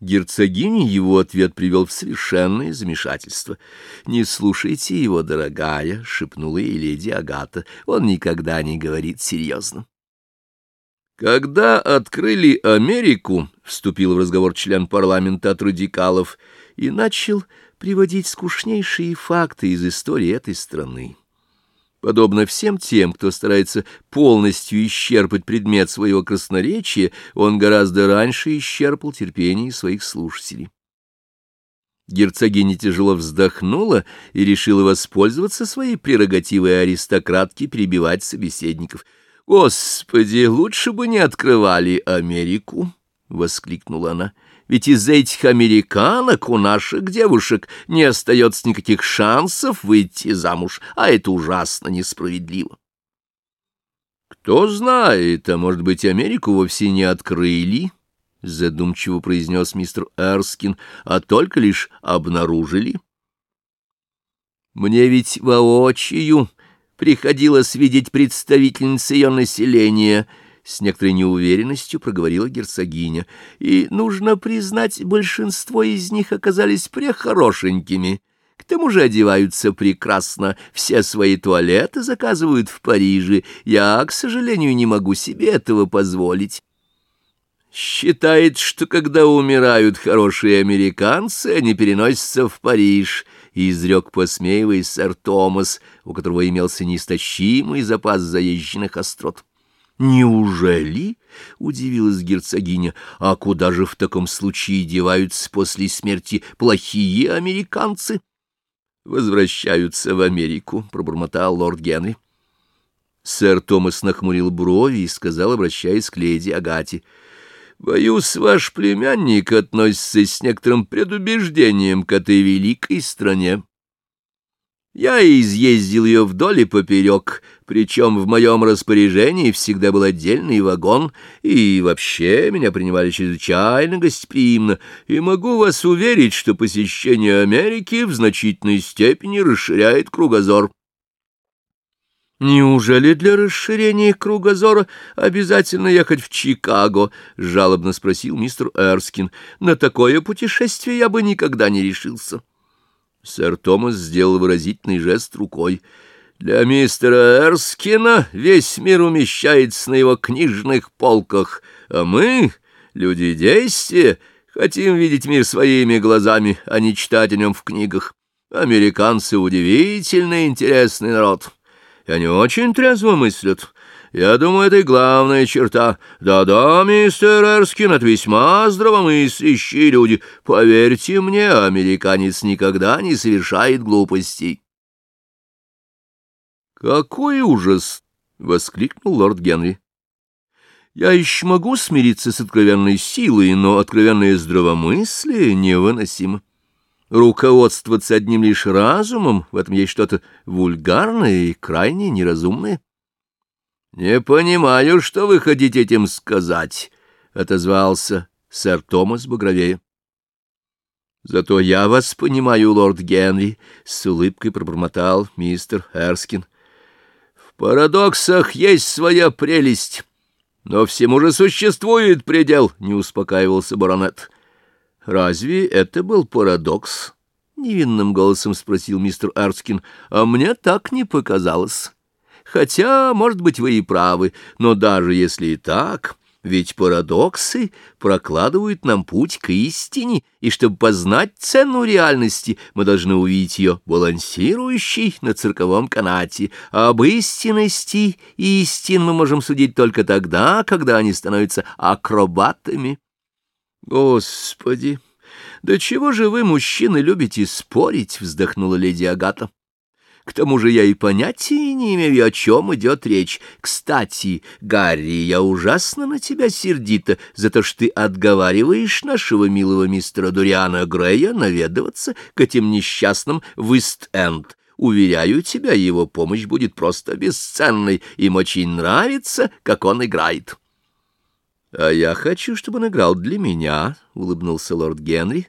Герцогиня его ответ привел в совершенное замешательство. «Не слушайте его, дорогая», — шепнула ей леди Агата, — «он никогда не говорит серьезно». Когда открыли Америку, — вступил в разговор член парламента от радикалов, и начал приводить скучнейшие факты из истории этой страны. Подобно всем тем, кто старается полностью исчерпать предмет своего красноречия, он гораздо раньше исчерпал терпение своих слушателей. Герцогиня тяжело вздохнула и решила воспользоваться своей прерогативой аристократки перебивать собеседников. «Господи, лучше бы не открывали Америку!» — воскликнула она ведь из этих американок у наших девушек не остается никаких шансов выйти замуж, а это ужасно несправедливо. Кто знает, а может быть, Америку вовсе не открыли, — задумчиво произнес мистер Эрскин, — а только лишь обнаружили. Мне ведь воочию приходилось видеть представительниц ее населения — с некоторой неуверенностью проговорила герцогиня, и, нужно признать, большинство из них оказались прехорошенькими. К тому же одеваются прекрасно, все свои туалеты заказывают в Париже. Я, к сожалению, не могу себе этого позволить. Считает, что когда умирают хорошие американцы, они переносятся в Париж, — изрек, посмеиваясь, сэр Томас, у которого имелся неистощимый запас заезженных острот. «Неужели?» — удивилась герцогиня. «А куда же в таком случае деваются после смерти плохие американцы?» «Возвращаются в Америку», — пробормотал лорд Генри. Сэр Томас нахмурил брови и сказал, обращаясь к леди Агате, «Боюсь, ваш племянник относится с некоторым предубеждением к этой великой стране». Я изъездил ее вдоль и поперек, причем в моем распоряжении всегда был отдельный вагон, и вообще меня принимали чрезвычайно гостеприимно, и могу вас уверить, что посещение Америки в значительной степени расширяет кругозор. «Неужели для расширения кругозора обязательно ехать в Чикаго?» — жалобно спросил мистер Эрскин. «На такое путешествие я бы никогда не решился». Сэр Томас сделал выразительный жест рукой. «Для мистера Эрскина весь мир умещается на его книжных полках, а мы, люди действия, хотим видеть мир своими глазами, а не читать о нем в книгах. Американцы — удивительно интересный народ, и они очень трезво мыслят». Я думаю, это и главная черта. Да-да, мистер Эрскин, это весьма здравомыслящие люди. Поверьте мне, американец никогда не совершает глупостей. «Какой ужас!» — воскликнул лорд Генри. «Я еще могу смириться с откровенной силой, но откровенное здравомыслие невыносимо. Руководствоваться одним лишь разумом — в этом есть что-то вульгарное и крайне неразумное». «Не понимаю, что вы хотите этим сказать», — отозвался сэр Томас Багровея. «Зато я вас понимаю, лорд Генри», — с улыбкой пробормотал мистер Эрскин. «В парадоксах есть своя прелесть, но всему же существует предел», — не успокаивался баронет. «Разве это был парадокс?» — невинным голосом спросил мистер Эрскин. «А мне так не показалось». Хотя, может быть, вы и правы, но даже если и так, ведь парадоксы прокладывают нам путь к истине, и чтобы познать цену реальности, мы должны увидеть ее балансирующей на цирковом канате. Об истинности истин мы можем судить только тогда, когда они становятся акробатами. Господи! Да чего же вы, мужчины, любите спорить? — вздохнула леди Агата. К тому же я и понятия не имею, о чем идет речь. Кстати, Гарри, я ужасно на тебя сердита за то, что ты отговариваешь нашего милого мистера Дуриана Грея наведываться к этим несчастным в Ист-Энд. Уверяю тебя, его помощь будет просто бесценной. Им очень нравится, как он играет. — А я хочу, чтобы он играл для меня, — улыбнулся лорд Генри,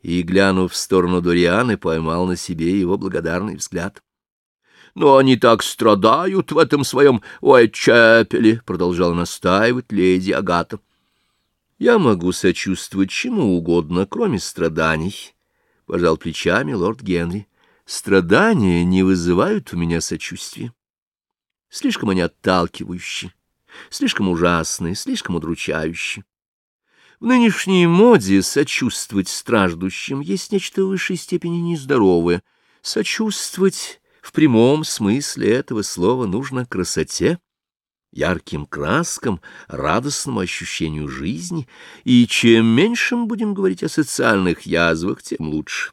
и, глянув в сторону Дурианы, поймал на себе его благодарный взгляд но они так страдают в этом своем Уайтчепеле, — продолжала настаивать леди Агата. Я могу сочувствовать чему угодно, кроме страданий, — пожал плечами лорд Генри. Страдания не вызывают у меня сочувствия. Слишком они отталкивающие, слишком ужасные, слишком удручающие. В нынешней моде сочувствовать страждущим есть нечто в высшей степени нездоровое. Сочувствовать в прямом смысле этого слова нужно красоте, ярким краскам, радостному ощущению жизни, и чем меньше мы будем говорить о социальных язвах, тем лучше.